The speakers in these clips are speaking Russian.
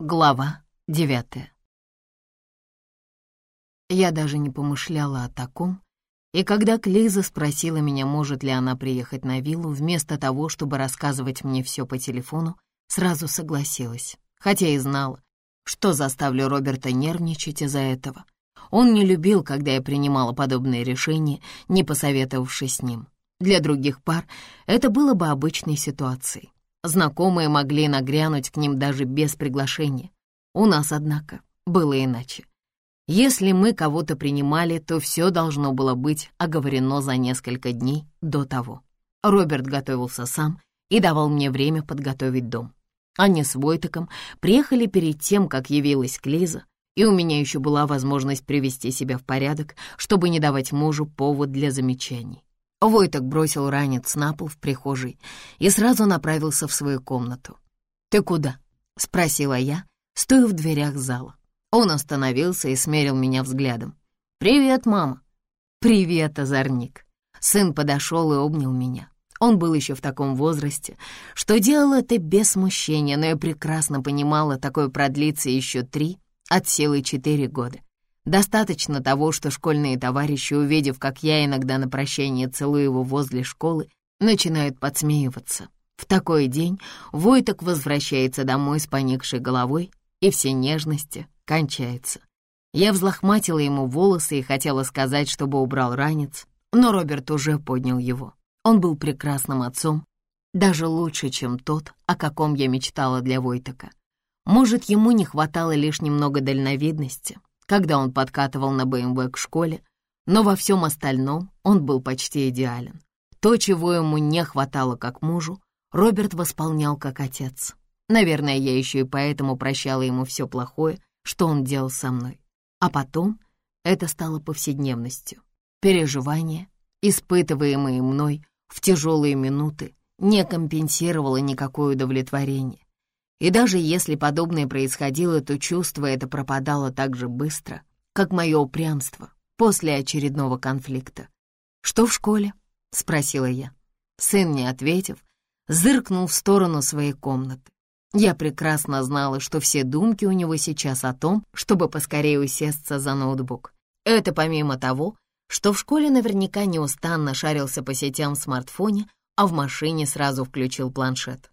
Глава девятая. Я даже не помышляла о таком, и когда Клиза спросила меня, может ли она приехать на виллу, вместо того, чтобы рассказывать мне все по телефону, сразу согласилась, хотя и знала, что заставлю Роберта нервничать из-за этого. Он не любил, когда я принимала подобные решения, не посоветовавшись с ним. Для других пар это было бы обычной ситуацией. Знакомые могли нагрянуть к ним даже без приглашения. У нас, однако, было иначе. Если мы кого-то принимали, то все должно было быть оговорено за несколько дней до того. Роберт готовился сам и давал мне время подготовить дом. Они с Войтеком приехали перед тем, как явилась Клиза, и у меня еще была возможность привести себя в порядок, чтобы не давать мужу повод для замечаний. Войток бросил ранец на пол в прихожей и сразу направился в свою комнату. «Ты куда?» — спросила я, стоя в дверях зала. Он остановился и смерил меня взглядом. «Привет, мама!» «Привет, озорник!» Сын подошел и обнял меня. Он был еще в таком возрасте, что делал это без смущения, но я прекрасно понимала, такое продлится еще три, от силы четыре года. Достаточно того, что школьные товарищи, увидев, как я иногда на прощание целую его возле школы, начинают подсмеиваться. В такой день Войток возвращается домой с поникшей головой, и все нежности кончаются. Я взлохматила ему волосы и хотела сказать, чтобы убрал ранец, но Роберт уже поднял его. Он был прекрасным отцом, даже лучше, чем тот, о каком я мечтала для Войтока. Может, ему не хватало лишь немного дальновидности, когда он подкатывал на БМВ к школе, но во всем остальном он был почти идеален. То, чего ему не хватало как мужу, Роберт восполнял как отец. Наверное, я еще и поэтому прощала ему все плохое, что он делал со мной. А потом это стало повседневностью. Переживания, испытываемые мной в тяжелые минуты, не компенсировало никакое удовлетворение. И даже если подобное происходило, то чувство это пропадало так же быстро, как мое упрямство после очередного конфликта. «Что в школе?» — спросила я. Сын, не ответив, зыркнул в сторону своей комнаты. Я прекрасно знала, что все думки у него сейчас о том, чтобы поскорее усесться за ноутбук. Это помимо того, что в школе наверняка неустанно шарился по сетям в смартфоне, а в машине сразу включил планшет.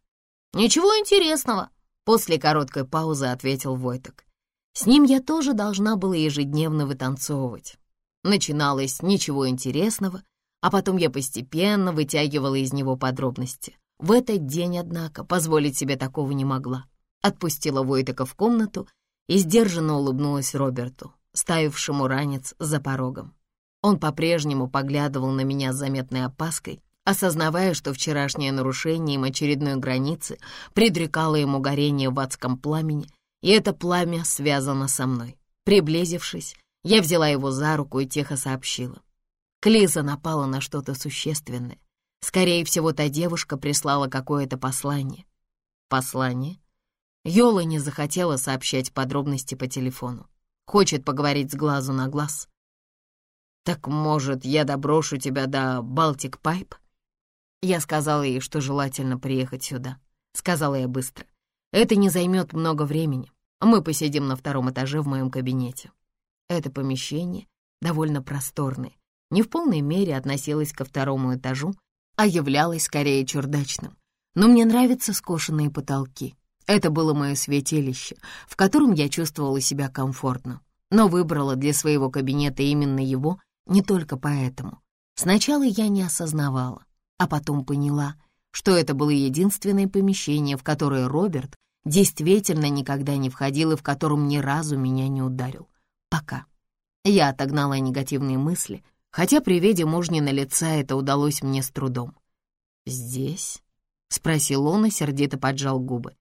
«Ничего интересного», После короткой паузы ответил Войток. С ним я тоже должна была ежедневно вытанцовывать. Начиналось ничего интересного, а потом я постепенно вытягивала из него подробности. В этот день, однако, позволить себе такого не могла. Отпустила Войтока в комнату и сдержанно улыбнулась Роберту, ставившему ранец за порогом. Он по-прежнему поглядывал на меня с заметной опаской, осознавая, что вчерашнее нарушение им очередной границы предрекало ему горение в адском пламени, и это пламя связано со мной. Приблизившись, я взяла его за руку и тихо сообщила. Клиза напала на что-то существенное. Скорее всего, та девушка прислала какое-то послание. Послание? Йола не захотела сообщать подробности по телефону. Хочет поговорить с глазу на глаз. «Так, может, я доброшу тебя до Балтик Пайп?» Я сказала ей, что желательно приехать сюда. Сказала я быстро. Это не займет много времени. Мы посидим на втором этаже в моем кабинете. Это помещение довольно просторное, не в полной мере относилось ко второму этажу, а являлось скорее чердачным. Но мне нравятся скошенные потолки. Это было мое святилище, в котором я чувствовала себя комфортно, но выбрала для своего кабинета именно его не только поэтому. Сначала я не осознавала, а потом поняла, что это было единственное помещение, в которое Роберт действительно никогда не входил и в котором ни разу меня не ударил. Пока. Я отогнала негативные мысли, хотя при виде мужнина лица это удалось мне с трудом. «Здесь?» — спросил он и сердито поджал губы.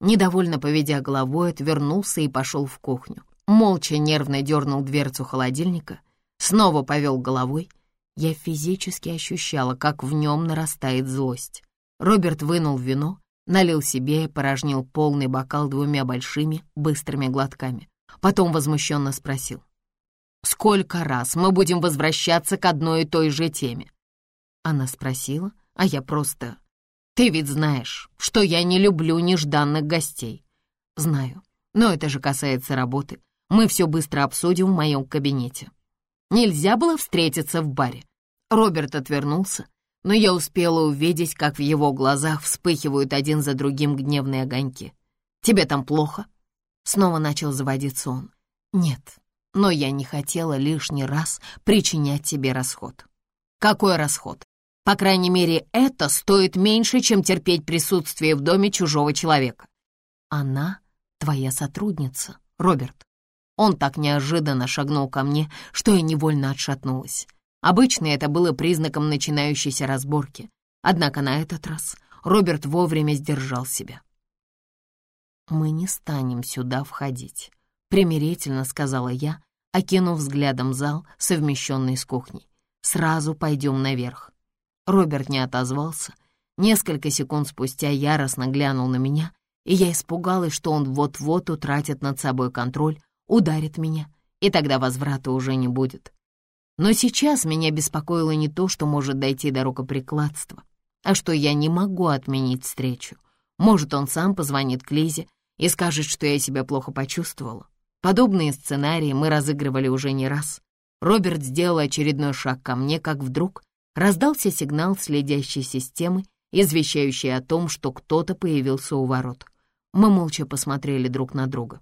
Недовольно поведя головой, отвернулся и пошел в кухню. Молча нервно дернул дверцу холодильника, снова повел головой — я физически ощущала, как в нем нарастает злость. Роберт вынул вино, налил себе и порожнил полный бокал двумя большими, быстрыми глотками. Потом возмущенно спросил. «Сколько раз мы будем возвращаться к одной и той же теме?» Она спросила, а я просто... «Ты ведь знаешь, что я не люблю нежданных гостей». «Знаю, Но это же касается работы. Мы все быстро обсудим в моем кабинете. Нельзя было встретиться в баре. Роберт отвернулся, но я успела увидеть, как в его глазах вспыхивают один за другим гневные огоньки. «Тебе там плохо?» Снова начал заводиться он. «Нет, но я не хотела лишний раз причинять тебе расход». «Какой расход? По крайней мере, это стоит меньше, чем терпеть присутствие в доме чужого человека. Она твоя сотрудница, Роберт. Он так неожиданно шагнул ко мне, что я невольно отшатнулась. Обычно это было признаком начинающейся разборки. Однако на этот раз Роберт вовремя сдержал себя. «Мы не станем сюда входить», — примирительно сказала я, окинув взглядом зал, совмещенный с кухней. «Сразу пойдем наверх». Роберт не отозвался. Несколько секунд спустя яростно глянул на меня, и я испугалась, что он вот-вот утратит над собой контроль, ударит меня, и тогда возврата уже не будет. Но сейчас меня беспокоило не то, что может дойти до рукоприкладства, а что я не могу отменить встречу. Может, он сам позвонит к Лизе и скажет, что я себя плохо почувствовала. Подобные сценарии мы разыгрывали уже не раз. Роберт сделал очередной шаг ко мне, как вдруг раздался сигнал следящей системы, извещающий о том, что кто-то появился у ворот. Мы молча посмотрели друг на друга.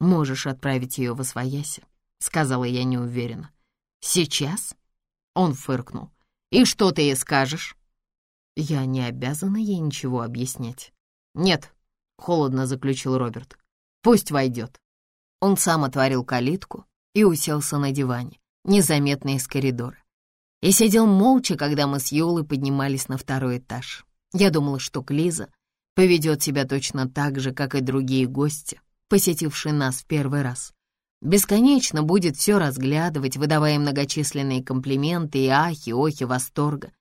«Можешь отправить ее в Освояси», — сказала я неуверенно. «Сейчас?» — он фыркнул. «И что ты ей скажешь?» «Я не обязана ей ничего объяснять». «Нет», — холодно заключил Роберт. «Пусть войдет». Он сам отворил калитку и уселся на диване, незаметно из коридора. И сидел молча, когда мы с Юлой поднимались на второй этаж. Я думала, что Клиза поведет себя точно так же, как и другие гости, посетившие нас в первый раз. Бесконечно будет все разглядывать, выдавая многочисленные комплименты и ахи, охи восторга.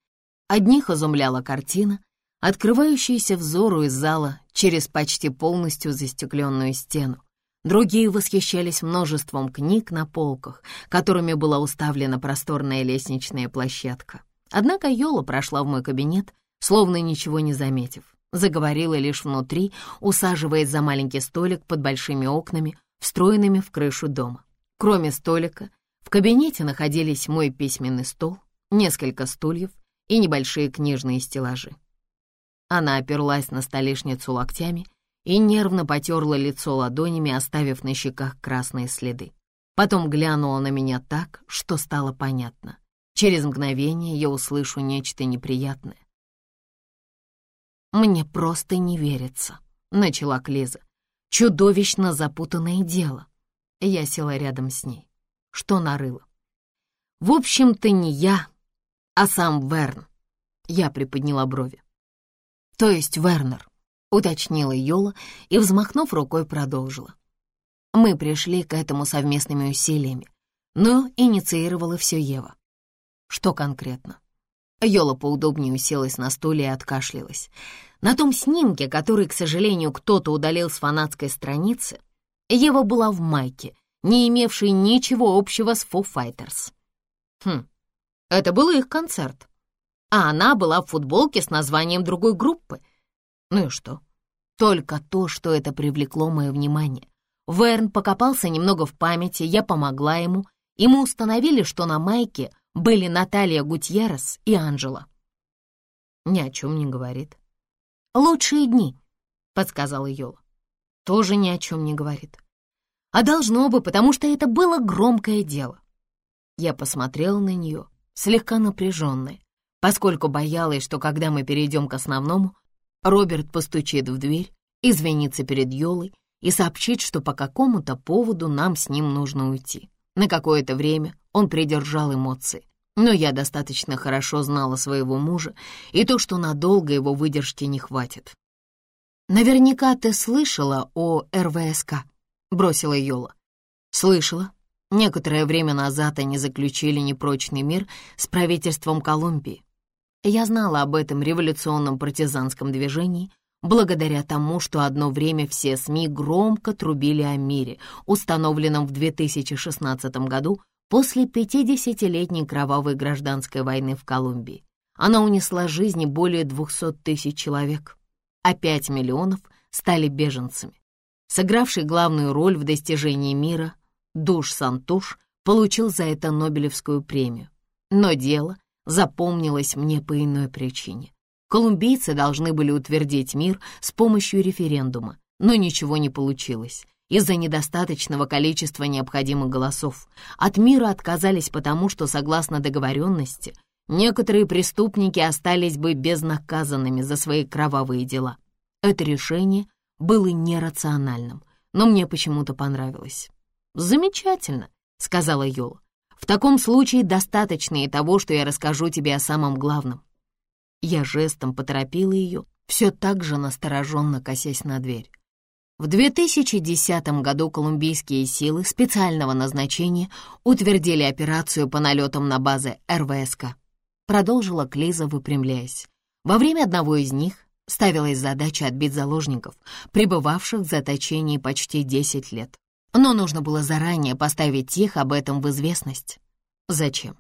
Одних изумляла картина, открывающаяся взору из зала через почти полностью застекленную стену. Другие восхищались множеством книг на полках, которыми была уставлена просторная лестничная площадка. Однако Йола прошла в мой кабинет, словно ничего не заметив. Заговорила лишь внутри, усаживаясь за маленький столик под большими окнами, встроенными в крышу дома. Кроме столика, в кабинете находились мой письменный стол, несколько стульев и небольшие книжные стеллажи. Она оперлась на столешницу локтями и нервно потерла лицо ладонями, оставив на щеках красные следы. Потом глянула на меня так, что стало понятно. Через мгновение я услышу нечто неприятное. «Мне просто не верится», — начала Клиза. Чудовищно запутанное дело. Я села рядом с ней. Что нарыла? В общем-то, не я, а сам Верн. Я приподняла брови. То есть Вернер, уточнила Йола и, взмахнув рукой, продолжила. Мы пришли к этому совместными усилиями, но инициировала все Ева. Что конкретно? Йола поудобнее уселась на стуле и откашлялась. На том снимке, который, к сожалению, кто-то удалил с фанатской страницы, Ева была в майке, не имевшей ничего общего с Foo Fighters. Хм, это был их концерт. А она была в футболке с названием другой группы. Ну и что? Только то, что это привлекло мое внимание. Верн покопался немного в памяти, я помогла ему, и мы установили, что на майке были Наталья Гутьеррес и Анжела. Ни о чем не говорит. «Лучшие дни», — подсказала Йола. Тоже ни о чем не говорит. А должно бы, потому что это было громкое дело. Я посмотрела на нее, слегка напряженная, поскольку боялась, что когда мы перейдем к основному, Роберт постучит в дверь, извинится перед Йолой и сообщит, что по какому-то поводу нам с ним нужно уйти. На какое-то время он придержал эмоции, но я достаточно хорошо знала своего мужа и то, что надолго его выдержки не хватит. «Наверняка ты слышала о РВСК», — бросила Йола. «Слышала. Некоторое время назад они заключили непрочный мир с правительством Колумбии. Я знала об этом революционном партизанском движении, благодаря тому, что одно время все СМИ громко трубили о мире, установленном в 2016 году После 50-летней кровавой гражданской войны в Колумбии она унесла жизни более 200 тысяч человек, а 5 миллионов стали беженцами. сыгравший главную роль в достижении мира, Душ Сантуш, получил за это Нобелевскую премию. Но дело запомнилось мне по иной причине. Колумбийцы должны были утвердить мир с помощью референдума, но ничего не получилось из-за недостаточного количества необходимых голосов. От мира отказались потому, что, согласно договоренности, некоторые преступники остались бы безнаказанными за свои кровавые дела. Это решение было нерациональным, но мне почему-то понравилось. «Замечательно», — сказала Йола. «В таком случае достаточно и того, что я расскажу тебе о самом главном». Я жестом поторопила ее, все так же настороженно косясь на дверь. В 2010 году колумбийские силы специального назначения утвердили операцию по налетам на базы РВСК. Продолжила Клиза, выпрямляясь. Во время одного из них ставилась задача отбить заложников, пребывавших в заточении почти 10 лет. Но нужно было заранее поставить их об этом в известность. Зачем?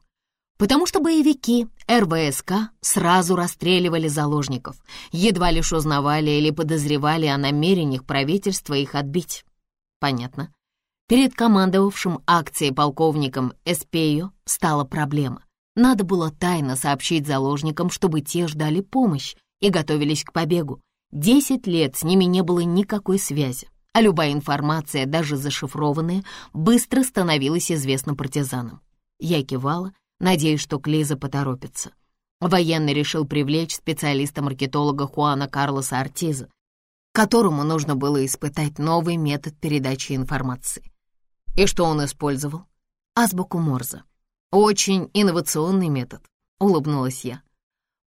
Потому что боевики РВСК сразу расстреливали заложников, едва лишь узнавали или подозревали о намерениях правительства их отбить. Понятно. Перед командовавшим акцией полковником Эспею стала проблема. Надо было тайно сообщить заложникам, чтобы те ждали помощь и готовились к побегу. Десять лет с ними не было никакой связи, а любая информация, даже зашифрованная, быстро становилась известна партизанам. Я кивала, Надеюсь, что Клиза поторопится. Военный решил привлечь специалиста-маркетолога Хуана Карлоса Артиза, которому нужно было испытать новый метод передачи информации. И что он использовал? Азбуку Морзе. Очень инновационный метод, улыбнулась я.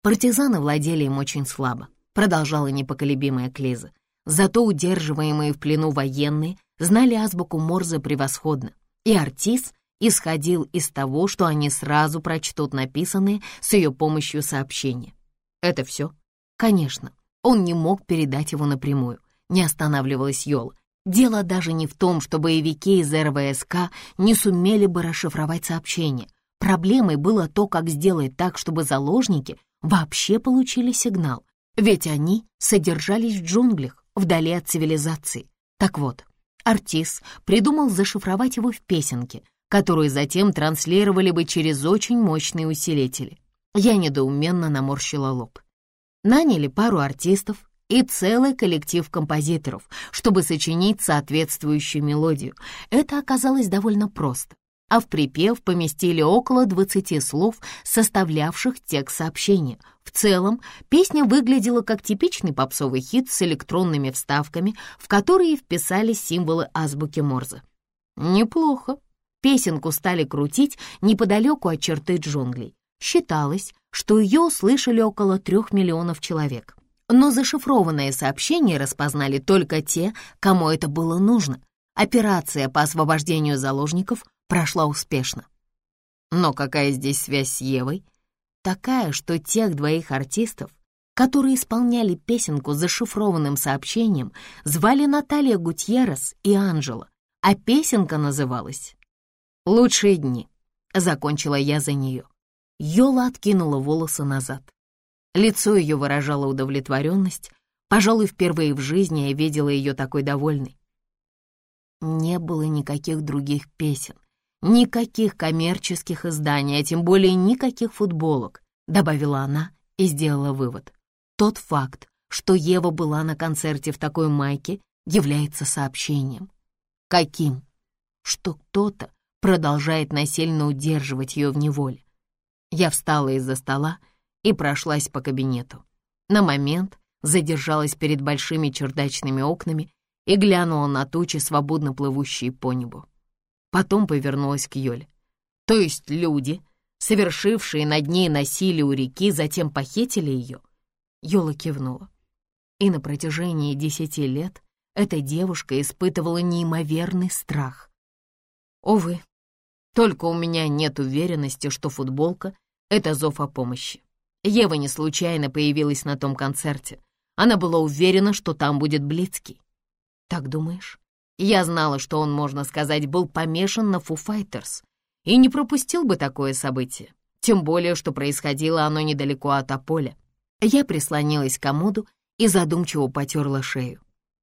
Партизаны владели им очень слабо, продолжала непоколебимая Клиза. Зато удерживаемые в плену военные знали азбуку Морзе превосходно, и Артиз исходил из того, что они сразу прочтут написанные с ее помощью сообщения. Это все? Конечно, он не мог передать его напрямую, не останавливалась Йола. Дело даже не в том, что боевики из РВСК не сумели бы расшифровать сообщение. Проблемой было то, как сделать так, чтобы заложники вообще получили сигнал. Ведь они содержались в джунглях, вдали от цивилизации. Так вот, Артис придумал зашифровать его в песенке, которую затем транслировали бы через очень мощные усилители. Я недоуменно наморщила лоб. Наняли пару артистов и целый коллектив композиторов, чтобы сочинить соответствующую мелодию. Это оказалось довольно просто. А в припев поместили около 20 слов, составлявших текст сообщения. В целом, песня выглядела как типичный попсовый хит с электронными вставками, в которые вписались символы азбуки Морзе. «Неплохо», Песенку стали крутить неподалеку от черты джунглей. Считалось, что ее услышали около трех миллионов человек. Но зашифрованное сообщение распознали только те, кому это было нужно. Операция по освобождению заложников прошла успешно. Но какая здесь связь с Евой? Такая, что тех двоих артистов, которые исполняли песенку с зашифрованным сообщением, звали Наталья Гутьеррес и Анжела, а песенка называлась «Лучшие дни», — закончила я за нее. Йола откинула волосы назад. Лицо ее выражало удовлетворенность. Пожалуй, впервые в жизни я видела ее такой довольной. Не было никаких других песен, никаких коммерческих изданий, а тем более никаких футболок, добавила она и сделала вывод. Тот факт, что Ева была на концерте в такой майке, является сообщением. Каким? Что кто-то продолжает насильно удерживать ее в неволе. Я встала из-за стола и прошлась по кабинету. На момент задержалась перед большими чердачными окнами и глянула на тучи, свободно плывущие по небу. Потом повернулась к Йоле. То есть люди, совершившие над ней насилие у реки, затем похитили ее? Йола кивнула. И на протяжении десяти лет эта девушка испытывала неимоверный страх. Увы, только у меня нет уверенности, что футболка — это зов о помощи. Ева не случайно появилась на том концерте. Она была уверена, что там будет Блицкий. Так думаешь? Я знала, что он, можно сказать, был помешан на Фу Файтерс и не пропустил бы такое событие. Тем более, что происходило оно недалеко от Аполя. Я прислонилась к комоду и задумчиво потерла шею.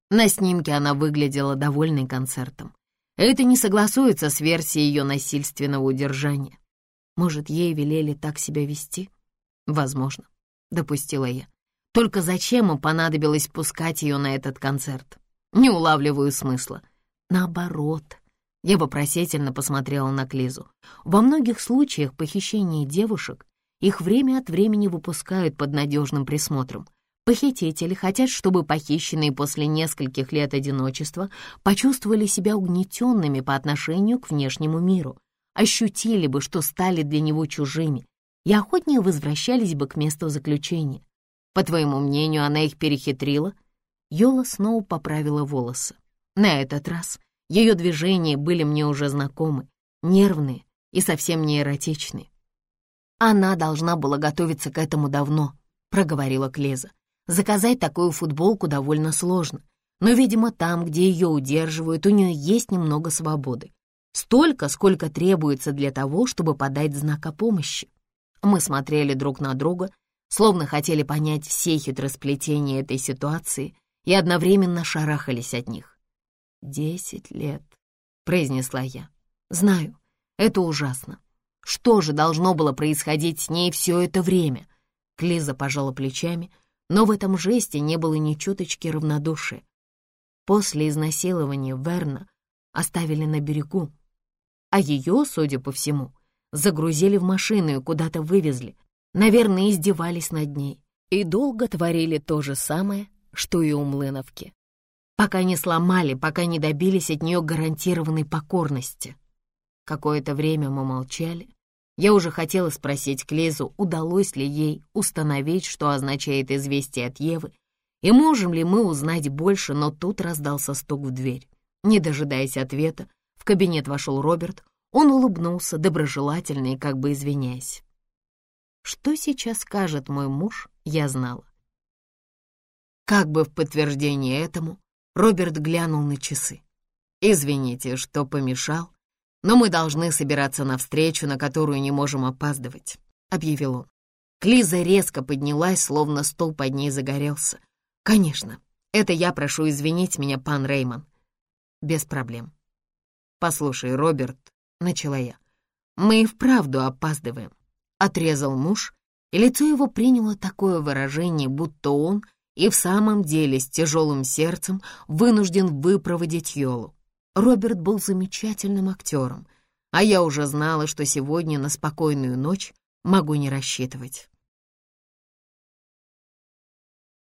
На снимке она выглядела довольной концертом. Это не согласуется с версией ее насильственного удержания. Может, ей велели так себя вести? Возможно, допустила я. Только зачем им понадобилось пускать ее на этот концерт? Не улавливаю смысла. Наоборот. Я вопросительно посмотрела на Клизу. Во многих случаях похищения девушек их время от времени выпускают под надежным присмотром. Похитители хотят, чтобы похищенные после нескольких лет одиночества почувствовали себя угнетенными по отношению к внешнему миру, ощутили бы, что стали для него чужими, и охотнее возвращались бы к месту заключения. По твоему мнению, она их перехитрила? Йола снова поправила волосы. На этот раз ее движения были мне уже знакомы, нервные и совсем не эротичные. Она должна была готовиться к этому давно, проговорила Клеза. Заказать такую футболку довольно сложно, но, видимо, там, где ее удерживают, у нее есть немного свободы. Столько, сколько требуется для того, чтобы подать знак о помощи. Мы смотрели друг на друга, словно хотели понять все хитросплетения этой ситуации и одновременно шарахались от них. «Десять лет», — произнесла я. «Знаю, это ужасно. Что же должно было происходить с ней все это время?» Клиза пожала плечами, но в этом жесте не было ни чуточки равнодушия. После изнасилования Верна оставили на берегу, а ее, судя по всему, загрузили в машину и куда-то вывезли. Наверное, издевались над ней и долго творили то же самое, что и у Млыновки. Пока не сломали, пока не добились от нее гарантированной покорности. Какое-то время мы молчали. Я уже хотела спросить Клезу, удалось ли ей установить, что означает известие от Евы, и можем ли мы узнать больше, но тут раздался стук в дверь. Не дожидаясь ответа, в кабинет вошел Роберт. Он улыбнулся, доброжелательно и как бы извиняясь. Что сейчас скажет мой муж, я знала. Как бы в подтверждение этому, Роберт глянул на часы. «Извините, что помешал, но мы должны собираться на встречу, на которую не можем опаздывать», — объявил он. Клиза резко поднялась, словно стол под ней загорелся. «Конечно, это я прошу извинить меня, пан Реймон». «Без проблем». «Послушай, Роберт», — начала я, — «мы и вправду опаздываем», — отрезал муж, и лицо его приняло такое выражение, будто он и в самом деле с тяжелым сердцем вынужден выпроводить Йолу. Роберт был замечательным актером, а я уже знала, что сегодня на спокойную ночь могу не рассчитывать.